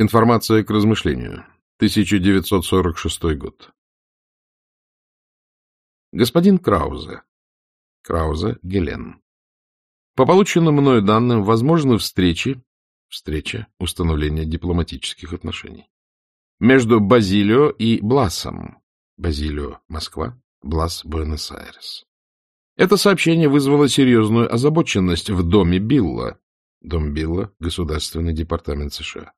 Информация к размышлению. 1946 год. Господин Краузе. Краузе Гелен. По полученным мною данным, возможны встречи, встреча, установление дипломатических отношений, между Базилио и Бласом. Базилио — Москва, Блас — Буэнос-Айрес. Это сообщение вызвало серьезную озабоченность в доме Билла. Дом Билла — Государственный департамент США.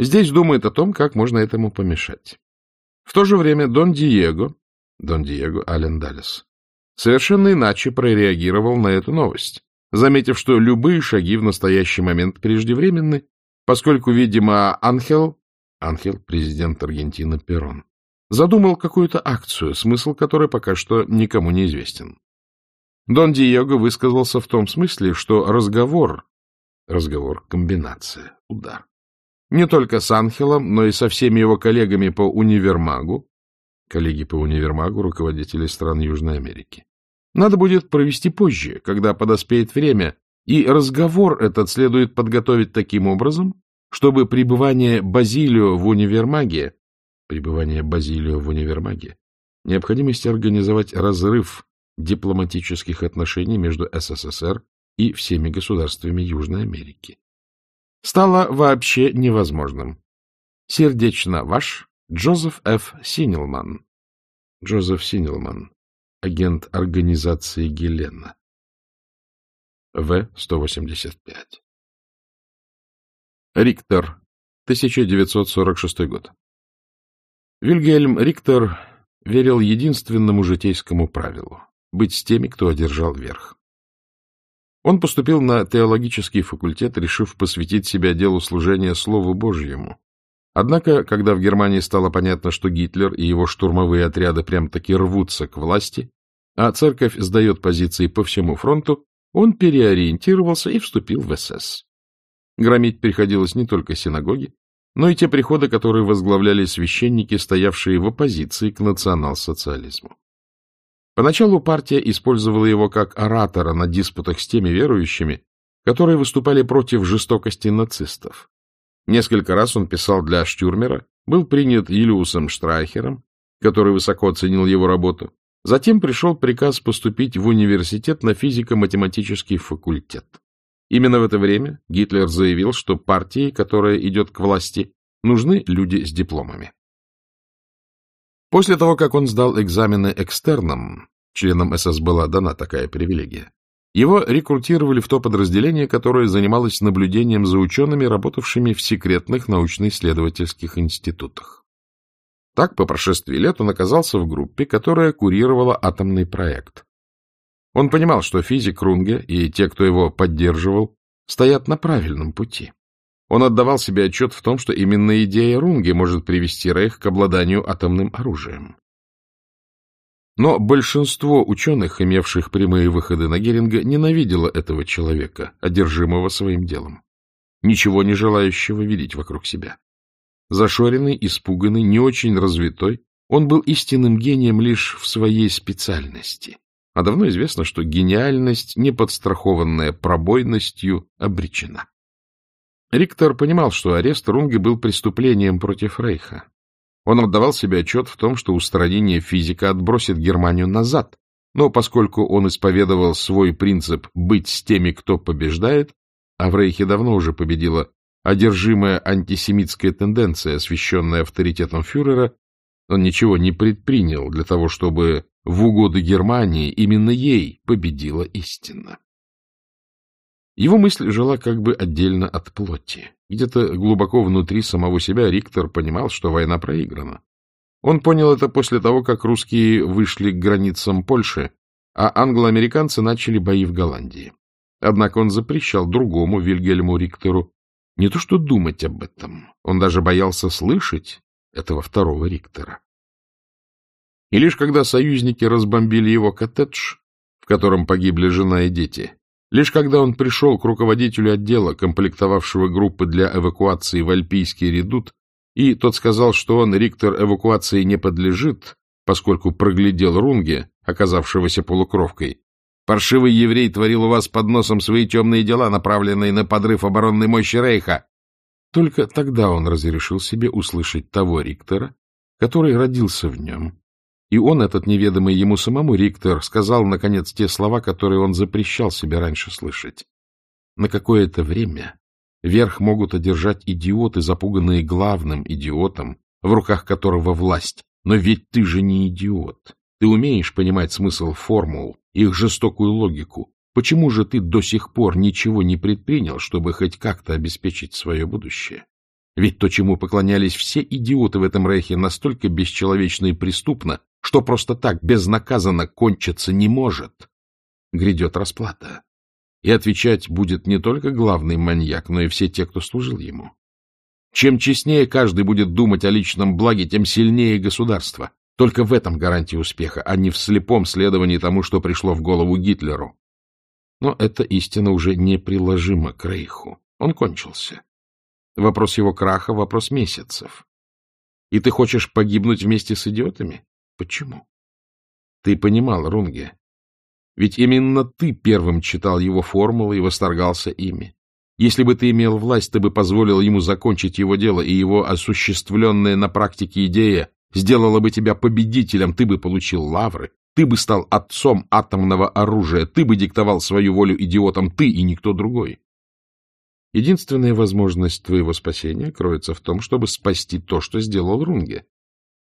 Здесь думает о том, как можно этому помешать. В то же время Дон Диего, Дон Диего Ален Даллес, совершенно иначе прореагировал на эту новость, заметив, что любые шаги в настоящий момент преждевременны, поскольку, видимо, Анхел, Анхел, президент Аргентины Перрон, задумал какую-то акцию, смысл которой пока что никому не известен. Дон Диего высказался в том смысле, что разговор, разговор, комбинация, удар, не только с Анхелом, но и со всеми его коллегами по универмагу, коллеги по универмагу, руководители стран Южной Америки, надо будет провести позже, когда подоспеет время, и разговор этот следует подготовить таким образом, чтобы пребывание Базилио в универмаге, пребывание Базилио в универмаге, необходимость организовать разрыв дипломатических отношений между СССР и всеми государствами Южной Америки стало вообще невозможным. Сердечно ваш Джозеф Ф. Синелман. Джозеф Синелман, агент организации Гелена. В-185. Риктор, 1946 год. Вильгельм Риктор верил единственному житейскому правилу — быть с теми, кто одержал верх. Он поступил на теологический факультет, решив посвятить себя делу служения Слову Божьему. Однако, когда в Германии стало понятно, что Гитлер и его штурмовые отряды прям-таки рвутся к власти, а церковь сдает позиции по всему фронту, он переориентировался и вступил в СС. Громить приходилось не только синагоги, но и те приходы, которые возглавляли священники, стоявшие в оппозиции к национал-социализму. Поначалу партия использовала его как оратора на диспутах с теми верующими, которые выступали против жестокости нацистов. Несколько раз он писал для Штюрмера, был принят Юлиусом Штрайхером, который высоко оценил его работу. Затем пришел приказ поступить в университет на физико-математический факультет. Именно в это время Гитлер заявил, что партии, которая идет к власти, нужны люди с дипломами. После того, как он сдал экзамены экстерном, членам СС была дана такая привилегия, его рекрутировали в то подразделение, которое занималось наблюдением за учеными, работавшими в секретных научно-исследовательских институтах. Так, по прошествии лет он оказался в группе, которая курировала атомный проект. Он понимал, что физик Рунге и те, кто его поддерживал, стоят на правильном пути. Он отдавал себе отчет в том, что именно идея Рунге может привести Рейх к обладанию атомным оружием. Но большинство ученых, имевших прямые выходы на Геринга, ненавидело этого человека, одержимого своим делом, ничего не желающего видеть вокруг себя. Зашоренный, испуганный, не очень развитой, он был истинным гением лишь в своей специальности. А давно известно, что гениальность, не подстрахованная пробойностью, обречена. Риктор понимал, что арест Рунге был преступлением против Рейха. Он отдавал себе отчет в том, что устранение физика отбросит Германию назад, но поскольку он исповедовал свой принцип «быть с теми, кто побеждает», а в Рейхе давно уже победила одержимая антисемитская тенденция, освещенная авторитетом фюрера, он ничего не предпринял для того, чтобы в угоду Германии именно ей победила истина. Его мысль жила как бы отдельно от плоти. Где-то глубоко внутри самого себя Риктор понимал, что война проиграна. Он понял это после того, как русские вышли к границам Польши, а англо-американцы начали бои в Голландии. Однако он запрещал другому Вильгельму Риктору не то что думать об этом, он даже боялся слышать этого второго Риктора. И лишь когда союзники разбомбили его коттедж, в котором погибли жена и дети, Лишь когда он пришел к руководителю отдела, комплектовавшего группы для эвакуации в Альпийский редут, и тот сказал, что он, Риктор, эвакуации не подлежит, поскольку проглядел Рунге, оказавшегося полукровкой. Паршивый еврей творил у вас под носом свои темные дела, направленные на подрыв оборонной мощи Рейха. Только тогда он разрешил себе услышать того Риктора, который родился в нем. И он, этот неведомый ему самому Риктор, сказал, наконец, те слова, которые он запрещал себе раньше слышать. На какое-то время верх могут одержать идиоты, запуганные главным идиотом, в руках которого власть. Но ведь ты же не идиот. Ты умеешь понимать смысл формул, их жестокую логику. Почему же ты до сих пор ничего не предпринял, чтобы хоть как-то обеспечить свое будущее? Ведь то, чему поклонялись все идиоты в этом рейхе, настолько бесчеловечно и преступно, что просто так безнаказанно кончиться не может. Грядет расплата. И отвечать будет не только главный маньяк, но и все те, кто служил ему. Чем честнее каждый будет думать о личном благе, тем сильнее государство. Только в этом гарантия успеха, а не в слепом следовании тому, что пришло в голову Гитлеру. Но эта истина уже неприложима к Рейху. Он кончился. Вопрос его краха — вопрос месяцев. И ты хочешь погибнуть вместе с идиотами? Почему? Ты понимал, Рунге. Ведь именно ты первым читал его формулы и восторгался ими. Если бы ты имел власть, ты бы позволил ему закончить его дело, и его осуществленная на практике идея сделала бы тебя победителем, ты бы получил лавры, ты бы стал отцом атомного оружия, ты бы диктовал свою волю идиотам, ты и никто другой. Единственная возможность твоего спасения кроется в том, чтобы спасти то, что сделал Рунге.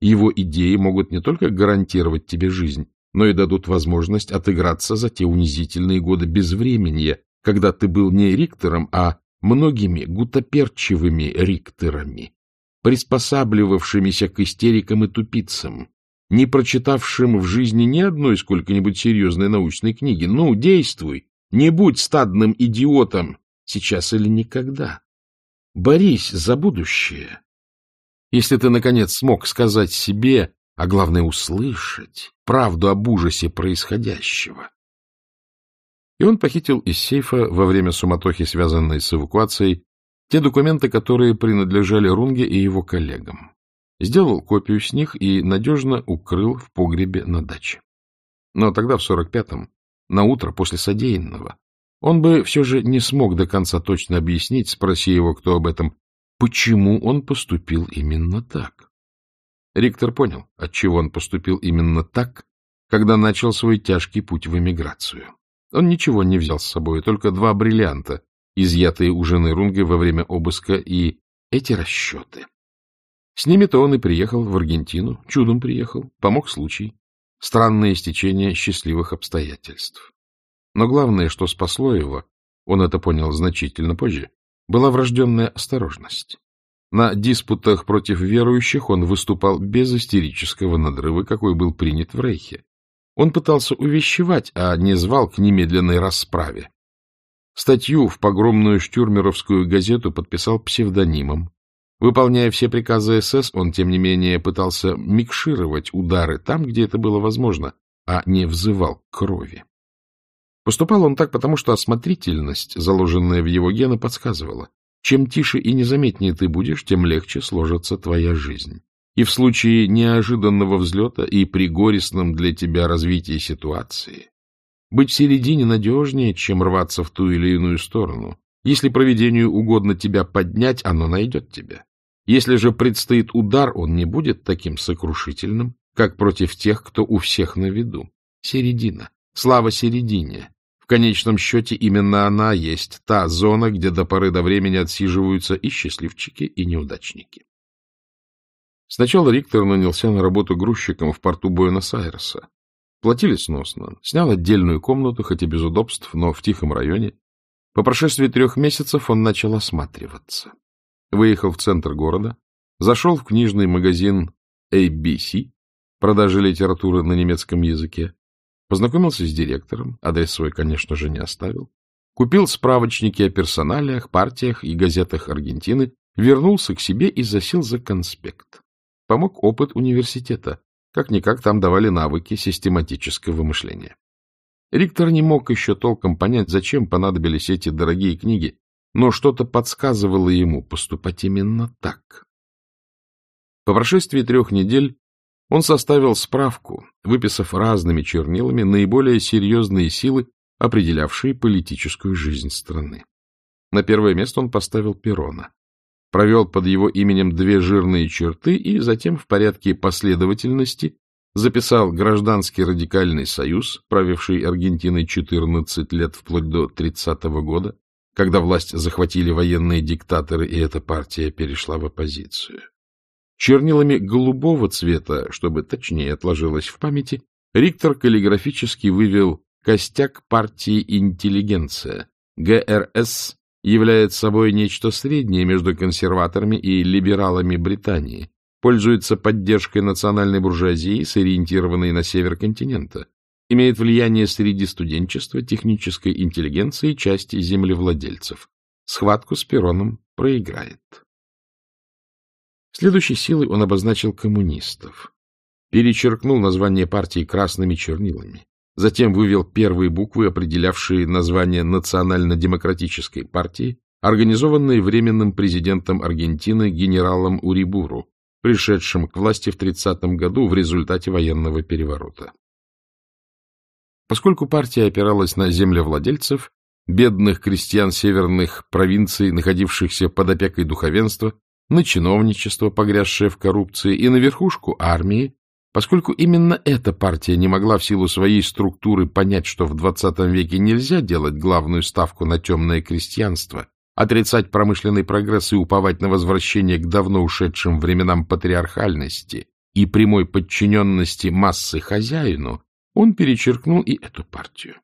Его идеи могут не только гарантировать тебе жизнь, но и дадут возможность отыграться за те унизительные годы безвременья, когда ты был не риктором, а многими гутоперчивыми рикторами, приспосабливавшимися к истерикам и тупицам, не прочитавшим в жизни ни одной сколько-нибудь серьезной научной книги. Ну, действуй, не будь стадным идиотом, сейчас или никогда. Борись за будущее. Если ты, наконец, смог сказать себе, а главное услышать, правду об ужасе происходящего. И он похитил из сейфа во время суматохи, связанной с эвакуацией, те документы, которые принадлежали Рунге и его коллегам сделал копию с них и надежно укрыл в погребе на даче. Но тогда, в 45-м, на утро после содеянного, он бы все же не смог до конца точно объяснить, спроси его кто об этом, почему он поступил именно так. Риктор понял, отчего он поступил именно так, когда начал свой тяжкий путь в эмиграцию. Он ничего не взял с собой, только два бриллианта, изъятые у жены Рунге во время обыска, и эти расчеты. С ними-то он и приехал в Аргентину, чудом приехал, помог случай, странное стечение счастливых обстоятельств. Но главное, что спасло его, он это понял значительно позже, была врожденная осторожность. На диспутах против верующих он выступал без истерического надрыва, какой был принят в Рейхе. Он пытался увещевать, а не звал к немедленной расправе. Статью в погромную штюрмеровскую газету подписал псевдонимом, Выполняя все приказы СС, он, тем не менее, пытался микшировать удары там, где это было возможно, а не взывал к крови. Поступал он так, потому что осмотрительность, заложенная в его гены, подсказывала. Чем тише и незаметнее ты будешь, тем легче сложится твоя жизнь. И в случае неожиданного взлета и при горестном для тебя развитии ситуации быть в середине надежнее, чем рваться в ту или иную сторону. Если проведению угодно тебя поднять, оно найдет тебя. Если же предстоит удар, он не будет таким сокрушительным, как против тех, кто у всех на виду. Середина. Слава середине. Конечном счете именно она есть та зона, где до поры до времени отсиживаются и счастливчики, и неудачники. Сначала Риктор нанялся на работу грузчиком в порту Буэнос-Айреса. Платили сносно, снял отдельную комнату, хоть и без удобств, но в тихом районе. По прошествии трех месяцев он начал осматриваться выехал в центр города, зашел в книжный магазин ABC, продажи литературы на немецком языке, познакомился с директором, адрес свой, конечно же, не оставил, купил справочники о персоналиях, партиях и газетах Аргентины, вернулся к себе и засел за конспект. Помог опыт университета. Как-никак там давали навыки систематического мышления. Риктор не мог еще толком понять, зачем понадобились эти дорогие книги, но что-то подсказывало ему поступать именно так. По прошествии трех недель он составил справку, выписав разными чернилами наиболее серьезные силы, определявшие политическую жизнь страны. На первое место он поставил Перона. провел под его именем две жирные черты и затем в порядке последовательности записал Гражданский радикальный союз, правивший Аргентиной 14 лет вплоть до 30 -го года, когда власть захватили военные диктаторы, и эта партия перешла в оппозицию. Чернилами голубого цвета, чтобы точнее отложилось в памяти, Риктор каллиграфически вывел «Костяк партии интеллигенция». ГРС является собой нечто среднее между консерваторами и либералами Британии, пользуется поддержкой национальной буржуазии, сориентированной на север континента, имеет влияние среди студенчества, технической интеллигенции и части землевладельцев. Схватку с Пероном проиграет. Следующей силой он обозначил коммунистов. Перечеркнул название партии красными чернилами. Затем вывел первые буквы, определявшие название Национально-демократической партии, организованной временным президентом Аргентины генералом Урибуру, пришедшим к власти в 30 году в результате военного переворота. Поскольку партия опиралась на землевладельцев, бедных крестьян северных провинций, находившихся под опекой духовенства, на чиновничество, погрязшее в коррупции, и на верхушку армии, Поскольку именно эта партия не могла в силу своей структуры понять, что в XX веке нельзя делать главную ставку на темное крестьянство, отрицать промышленный прогресс и уповать на возвращение к давно ушедшим временам патриархальности и прямой подчиненности массы хозяину, он перечеркнул и эту партию.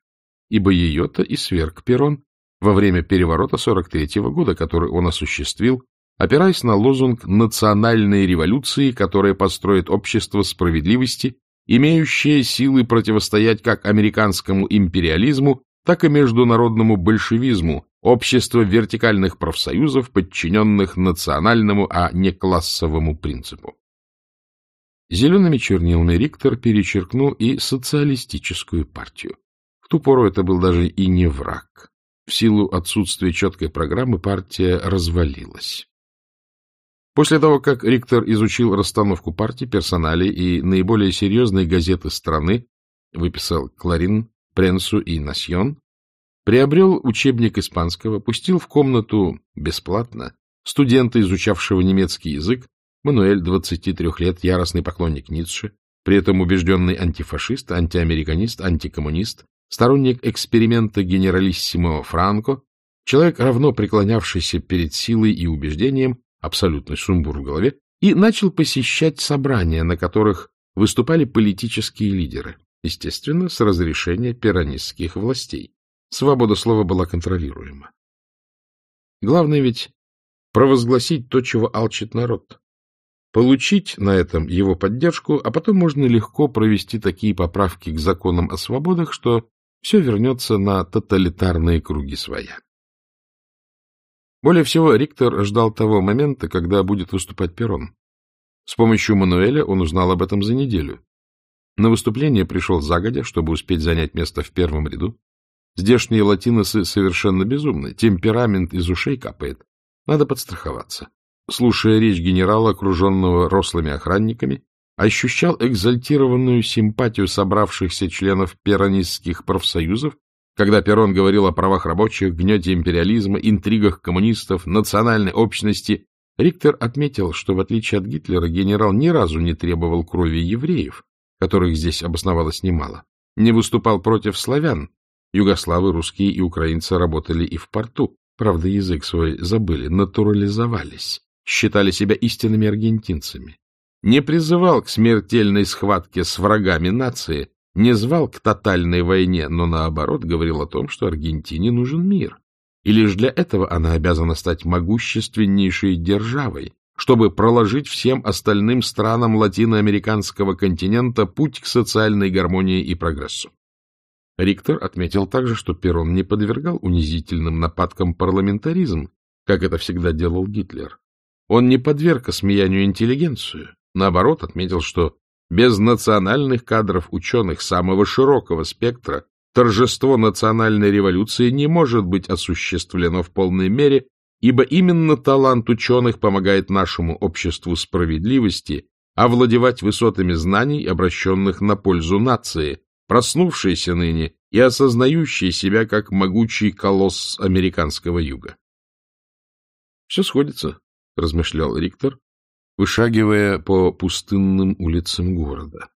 Ибо ее-то и сверг Перрон во время переворота 43-го года, который он осуществил, опираясь на лозунг национальной революции, которая построит общество справедливости, имеющее силы противостоять как американскому империализму, так и международному большевизму, общество вертикальных профсоюзов, подчиненных национальному, а не классовому принципу. Зелеными чернилами Риктор перечеркнул и социалистическую партию. В ту пору это был даже и не враг. В силу отсутствия четкой программы партия развалилась. После того, как Риктор изучил расстановку партий, персоналей и наиболее серьезные газеты страны, выписал «Кларин», «Пренсу» и «Насьон», приобрел учебник испанского, пустил в комнату бесплатно студента, изучавшего немецкий язык, Мануэль, 23 лет, яростный поклонник Ницше, при этом убежденный антифашист, антиамериканист, антикоммунист, сторонник эксперимента генералиссимо Франко, человек, равно преклонявшийся перед силой и убеждением, абсолютный сумбур в голове, и начал посещать собрания, на которых выступали политические лидеры, естественно, с разрешения пиранистских властей. Свобода слова была контролируема. Главное ведь провозгласить то, чего алчит народ. Получить на этом его поддержку, а потом можно легко провести такие поправки к законам о свободах, что все вернется на тоталитарные круги своя. Более всего, Риктор ждал того момента, когда будет выступать Перрон. С помощью Мануэля он узнал об этом за неделю. На выступление пришел загодя, чтобы успеть занять место в первом ряду. Здешние латиносы совершенно безумны, темперамент из ушей капает. Надо подстраховаться. Слушая речь генерала, окруженного рослыми охранниками, ощущал экзальтированную симпатию собравшихся членов перонистских профсоюзов когда Перрон говорил о правах рабочих, гнете империализма, интригах коммунистов, национальной общности, Риктор отметил, что, в отличие от Гитлера, генерал ни разу не требовал крови евреев, которых здесь обосновалось немало, не выступал против славян. Югославы, русские и украинцы работали и в порту, правда, язык свой забыли, натурализовались, считали себя истинными аргентинцами. Не призывал к смертельной схватке с врагами нации, не звал к тотальной войне, но наоборот говорил о том, что Аргентине нужен мир. И лишь для этого она обязана стать могущественнейшей державой, чтобы проложить всем остальным странам латиноамериканского континента путь к социальной гармонии и прогрессу. Риктор отметил также, что Перрон не подвергал унизительным нападкам парламентаризм, как это всегда делал Гитлер. Он не подверг осмеянию интеллигенцию. Наоборот, отметил, что без национальных кадров ученых самого широкого спектра торжество национальной революции не может быть осуществлено в полной мере, ибо именно талант ученых помогает нашему обществу справедливости овладевать высотами знаний, обращенных на пользу нации, проснувшейся ныне и осознающей себя как могучий колосс американского юга. Все сходится. — размышлял Риктор, вышагивая по пустынным улицам города.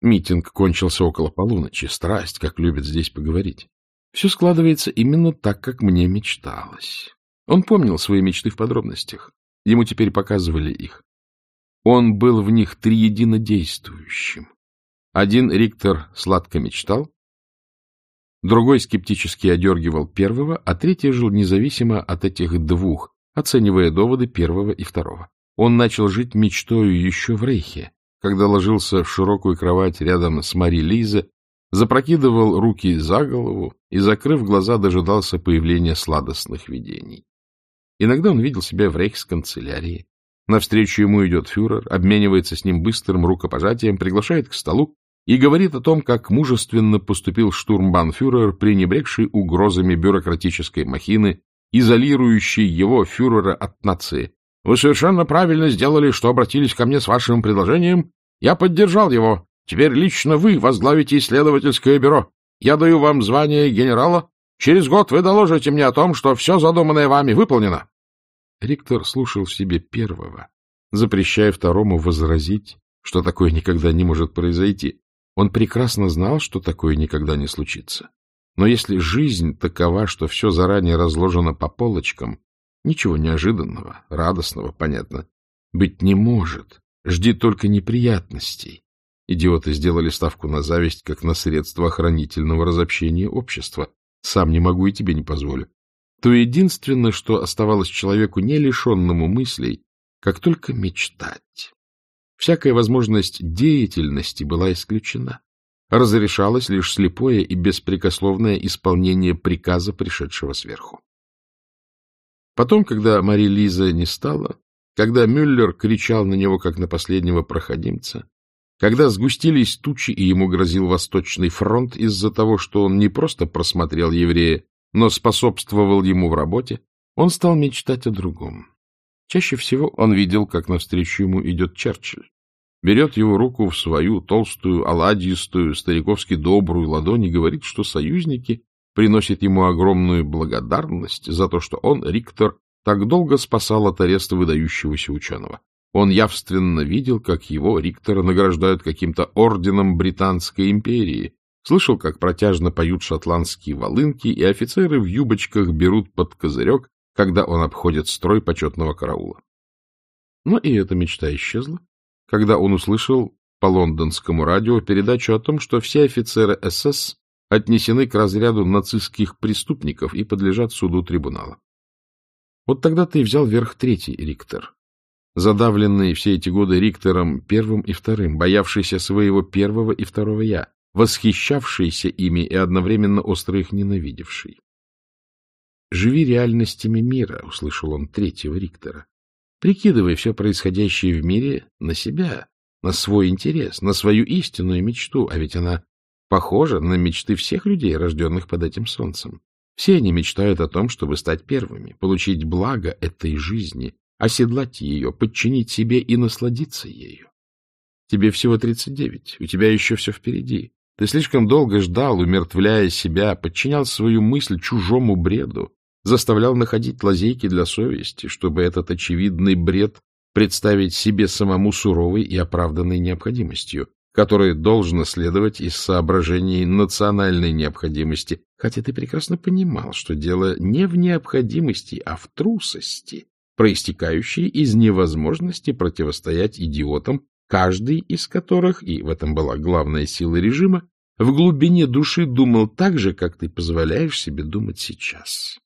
Митинг кончился около полуночи. Страсть, как любят здесь поговорить. Все складывается именно так, как мне мечталось. Он помнил свои мечты в подробностях. Ему теперь показывали их. Он был в них триедино действующим. Один Риктор сладко мечтал, другой скептически одергивал первого, а третий жил независимо от этих двух, оценивая доводы первого и второго. Он начал жить мечтою еще в Рейхе, когда ложился в широкую кровать рядом с Мари Лизе, запрокидывал руки за голову и, закрыв глаза, дожидался появления сладостных видений. Иногда он видел себя в рейхсканцелярии. Навстречу ему идет фюрер, обменивается с ним быстрым рукопожатием, приглашает к столу и говорит о том, как мужественно поступил штурмбанфюрер, пренебрегший угрозами бюрократической махины, изолирующей его фюрера от нации. «Вы совершенно правильно сделали, что обратились ко мне с вашим предложением. Я поддержал его. Теперь лично вы возглавите исследовательское бюро. Я даю вам звание генерала. Через год вы доложите мне о том, что все задуманное вами выполнено». Риктор слушал в себе первого, запрещая второму возразить, что такое никогда не может произойти. Он прекрасно знал, что такое никогда не случится. Но если жизнь такова, что все заранее разложено по полочкам, ничего неожиданного, радостного, понятно, быть не может. Жди только неприятностей. Идиоты сделали ставку на зависть, как на средство охранительного разобщения общества. Сам не могу и тебе не позволю. То единственное, что оставалось человеку, не лишенному мыслей, как только мечтать. Всякая возможность деятельности была исключена. Разрешалось лишь слепое и беспрекословное исполнение приказа, пришедшего сверху. Потом, когда Мари Лиза не стала, когда Мюллер кричал на него, как на последнего проходимца, когда сгустились тучи и ему грозил Восточный фронт из-за того, что он не просто просмотрел еврея, но способствовал ему в работе, он стал мечтать о другом. Чаще всего он видел, как навстречу ему идет Черчилль. Берет его руку в свою толстую, оладьистую, стариковски добрую ладонь и говорит, что союзники приносят ему огромную благодарность за то, что он, Риктор, так долго спасал от ареста выдающегося ученого. Он явственно видел, как его, Риктора, награждают каким-то орденом Британской империи, слышал, как протяжно поют шотландские волынки, и офицеры в юбочках берут под козырек когда он обходит строй почетного караула. Но и эта мечта исчезла, когда он услышал по лондонскому радио передачу о том, что все офицеры СС отнесены к разряду нацистских преступников и подлежат суду трибунала. Вот тогда ты взял верх третий Риктор, задавленный все эти годы Риктором первым и вторым, боявшийся своего первого и второго «я», восхищавшийся ими и одновременно остро их ненавидевший. «Живи реальностями мира», — услышал он третьего Риктора. «Прикидывай все происходящее в мире на себя, на свой интерес, на свою истинную мечту, а ведь она похожа на мечты всех людей, рожденных под этим солнцем. Все они мечтают о том, чтобы стать первыми, получить благо этой жизни, оседлать ее, подчинить себе и насладиться ею. Тебе всего тридцать девять, у тебя еще все впереди. Ты слишком долго ждал, умертвляя себя, подчинял свою мысль чужому бреду, заставлял находить лазейки для совести, чтобы этот очевидный бред представить себе самому суровой и оправданной необходимостью, которая должна следовать из соображений национальной необходимости, хотя ты прекрасно понимал, что дело не в необходимости, а в трусости, проистекающей из невозможности противостоять идиотам, каждый из которых, и в этом была главная сила режима, в глубине души думал так же, как ты позволяешь себе думать сейчас.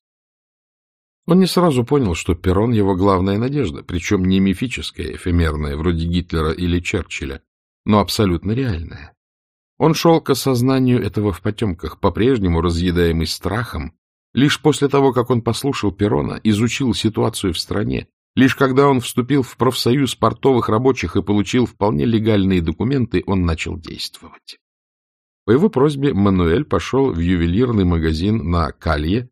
Он не сразу понял, что Перрон — его главная надежда, причем не мифическая, эфемерная, вроде Гитлера или Черчилля, но абсолютно реальная. Он шел к осознанию этого в потемках, по-прежнему разъедаемый страхом, лишь после того, как он послушал Перрона, изучил ситуацию в стране, лишь когда он вступил в профсоюз портовых рабочих и получил вполне легальные документы, он начал действовать. По его просьбе Мануэль пошел в ювелирный магазин на Калье,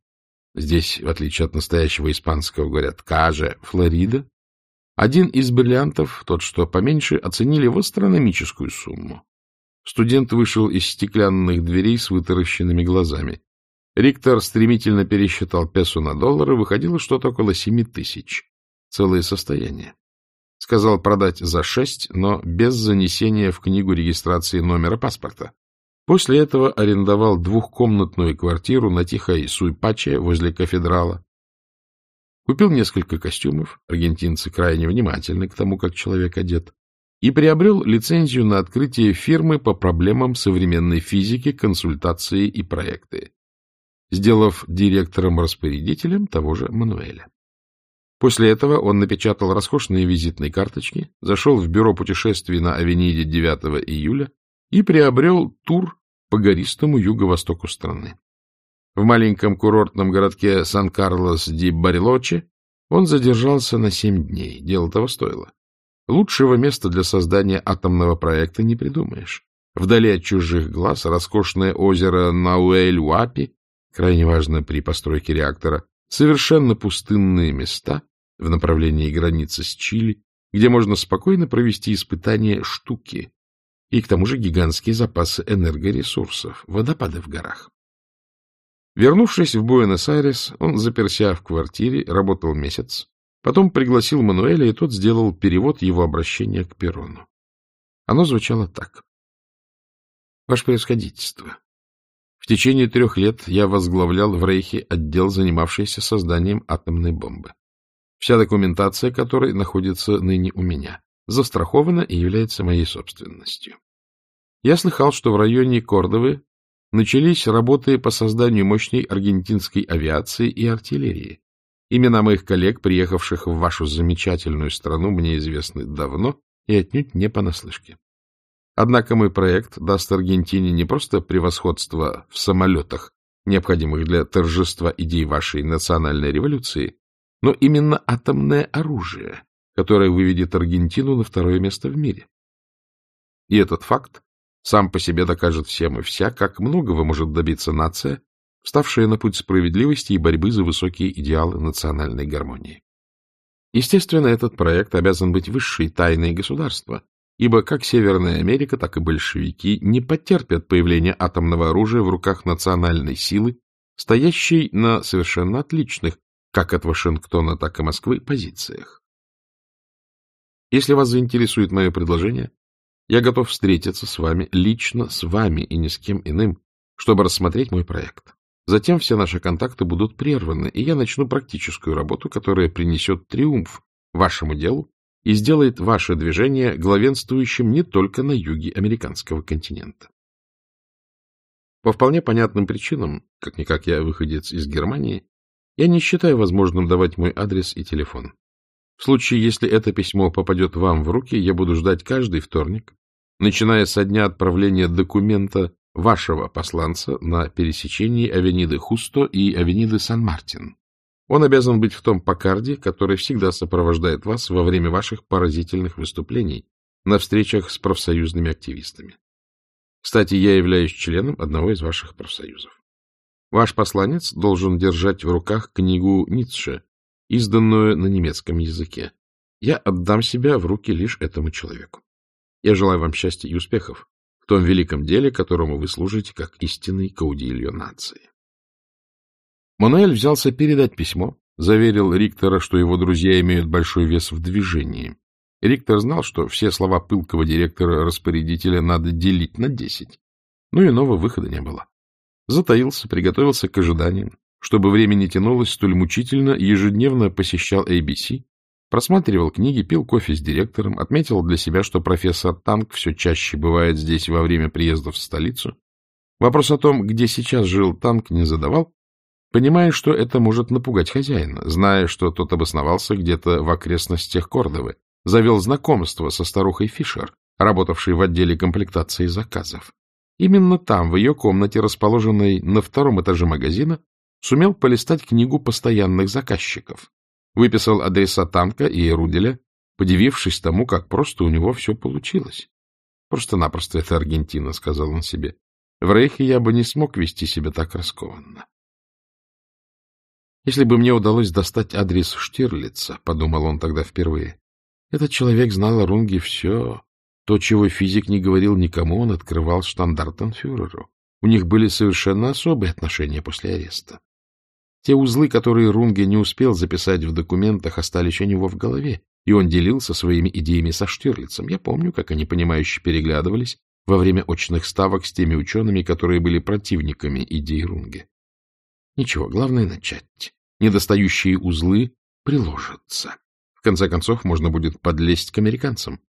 Здесь, в отличие от настоящего испанского, говорят «каже», Флорида. Один из бриллиантов, тот, что поменьше, оценили в астрономическую сумму. Студент вышел из стеклянных дверей с вытаращенными глазами. Риктор стремительно пересчитал песо на доллары, выходило что-то около семи тысяч. целое состояние. Сказал продать за шесть, но без занесения в книгу регистрации номера паспорта. После этого арендовал двухкомнатную квартиру на Тихой Суйпаче возле кафедрала. Купил несколько костюмов, аргентинцы крайне внимательны к тому, как человек одет, и приобрел лицензию на открытие фирмы по проблемам современной физики, консультации и проекты, сделав директором-распорядителем того же Мануэля. После этого он напечатал роскошные визитные карточки, зашел в бюро путешествий на Авениде 9 июля и приобрел тур по гористому юго-востоку страны. В маленьком курортном городке Сан-Карлос-ди-Барилочи он задержался на семь дней. Дело того стоило. Лучшего места для создания атомного проекта не придумаешь. Вдали от чужих глаз роскошное озеро Науэль-Уапи, крайне важно при постройке реактора, совершенно пустынные места в направлении границы с Чили, где можно спокойно провести испытания штуки, и к тому же гигантские запасы энергоресурсов, водопады в горах. Вернувшись в Буэнос-Айрес, он заперся в квартире, работал месяц, потом пригласил Мануэля, и тот сделал перевод его обращения к Перрону. Оно звучало так. «Ваше превосходительство, в течение трех лет я возглавлял в Рейхе отдел, занимавшийся созданием атомной бомбы, вся документация которой находится ныне у меня, застрахована и является моей собственностью. Я слыхал, что в районе Кордовы начались работы по созданию мощной аргентинской авиации и артиллерии. Имена моих коллег, приехавших в вашу замечательную страну, мне известны давно и отнюдь не понаслышке. Однако мой проект даст Аргентине не просто превосходство в самолетах, необходимых для торжества идей вашей национальной революции, но именно атомное оружие, которое выведет Аргентину на второе место в мире. И этот факт сам по себе докажет всем и вся, как многого может добиться нация, вставшая на путь справедливости и борьбы за высокие идеалы национальной гармонии. Естественно, этот проект обязан быть высшей тайной государства, ибо как Северная Америка, так и большевики не потерпят появления атомного оружия в руках национальной силы, стоящей на совершенно отличных, как от Вашингтона, так и Москвы, позициях. Если вас заинтересует мое предложение, я готов встретиться с вами, лично с вами и ни с кем иным, чтобы рассмотреть мой проект. Затем все наши контакты будут прерваны, и я начну практическую работу, которая принесет триумф вашему делу и сделает ваше движение главенствующим не только на юге американского континента. По вполне понятным причинам, как-никак я выходец из Германии, я не считаю возможным давать мой адрес и телефон. В случае, если это письмо попадет вам в руки, я буду ждать каждый вторник, начиная со дня отправления документа вашего посланца на пересечении Авениды Хусто и Авениды Сан-Мартин. Он обязан быть в том покарде, который всегда сопровождает вас во время ваших поразительных выступлений на встречах с профсоюзными активистами. Кстати, я являюсь членом одного из ваших профсоюзов. Ваш посланец должен держать в руках книгу Ницше, изданную на немецком языке. Я отдам себя в руки лишь этому человеку. Я желаю вам счастья и успехов в том великом деле, которому вы служите как истинный каудильо нации. Мануэль взялся передать письмо, заверил Риктора, что его друзья имеют большой вес в движении. Риктор знал, что все слова пылкого директора-распорядителя надо делить на десять, но иного выхода не было. Затаился, приготовился к ожиданиям, чтобы время не тянулось столь мучительно, ежедневно посещал ABC, просматривал книги, пил кофе с директором, отметил для себя, что профессор Танк все чаще бывает здесь во время приездов в столицу. Вопрос о том, где сейчас жил Танк, не задавал, понимая, что это может напугать хозяина, зная, что тот обосновался где-то в окрестностях Кордовы, завел знакомство со старухой Фишер, работавшей в отделе комплектации заказов. Именно там, в ее комнате, расположенной на втором этаже магазина, сумел полистать книгу постоянных заказчиков, выписал адреса танка и Руделя, подивившись тому, как просто у него все получилось. Просто-напросто это Аргентина, — сказал он себе. В Рейхе я бы не смог вести себя так раскованно. Если бы мне удалось достать адрес Штирлица, — подумал он тогда впервые, — этот человек знал о Рунге все. То, чего физик не говорил никому, он открывал штандартенфюреру. У них были совершенно особые отношения после ареста. Те узлы, которые Рунге не успел записать в документах, остались у него в голове, и он делился своими идеями со Штирлицем. Я помню, как они, понимающе переглядывались во время очных ставок с теми учеными, которые были противниками идей Рунге. Ничего, главное начать. Недостающие узлы приложатся. В конце концов, можно будет подлезть к американцам.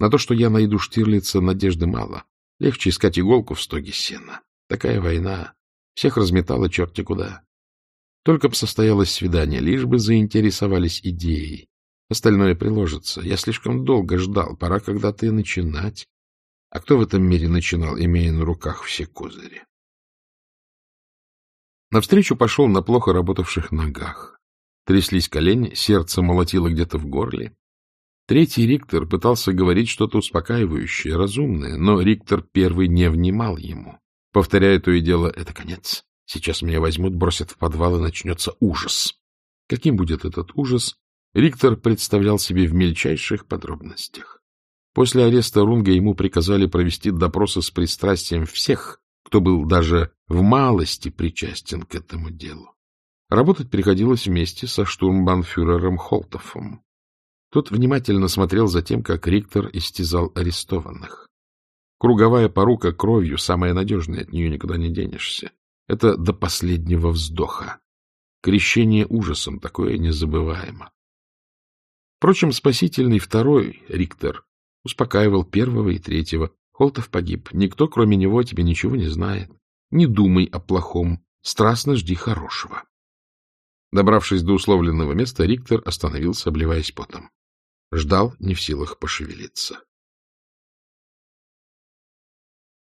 На то, что я найду Штирлица, надежды мало. Легче искать иголку в стоге сена. Такая война. Всех разметала черти куда. Только бы состоялось свидание, лишь бы заинтересовались идеей. Остальное приложится. Я слишком долго ждал. Пора когда-то и начинать. А кто в этом мире начинал, имея на руках все козыри? Навстречу пошел на плохо работавших ногах. Тряслись колени, сердце молотило где-то в горле. Третий Риктор пытался говорить что-то успокаивающее, разумное, но Риктор первый не внимал ему, повторяя то и дело «это конец». Сейчас меня возьмут, бросят в подвал, и начнется ужас. Каким будет этот ужас, Риктор представлял себе в мельчайших подробностях. После ареста Рунга ему приказали провести допросы с пристрастием всех, кто был даже в малости причастен к этому делу. Работать приходилось вместе со штурмбанфюрером Холтофом. Тот внимательно смотрел за тем, как Риктор истязал арестованных. Круговая порука кровью, самая надежная, от нее никуда не денешься. Это до последнего вздоха. Крещение ужасом, такое незабываемо. Впрочем, спасительный второй Риктор успокаивал первого и третьего. Холтов погиб. Никто, кроме него, тебе ничего не знает. Не думай о плохом. Страстно жди хорошего. Добравшись до условленного места, Риктор остановился, обливаясь потом. Ждал, не в силах пошевелиться.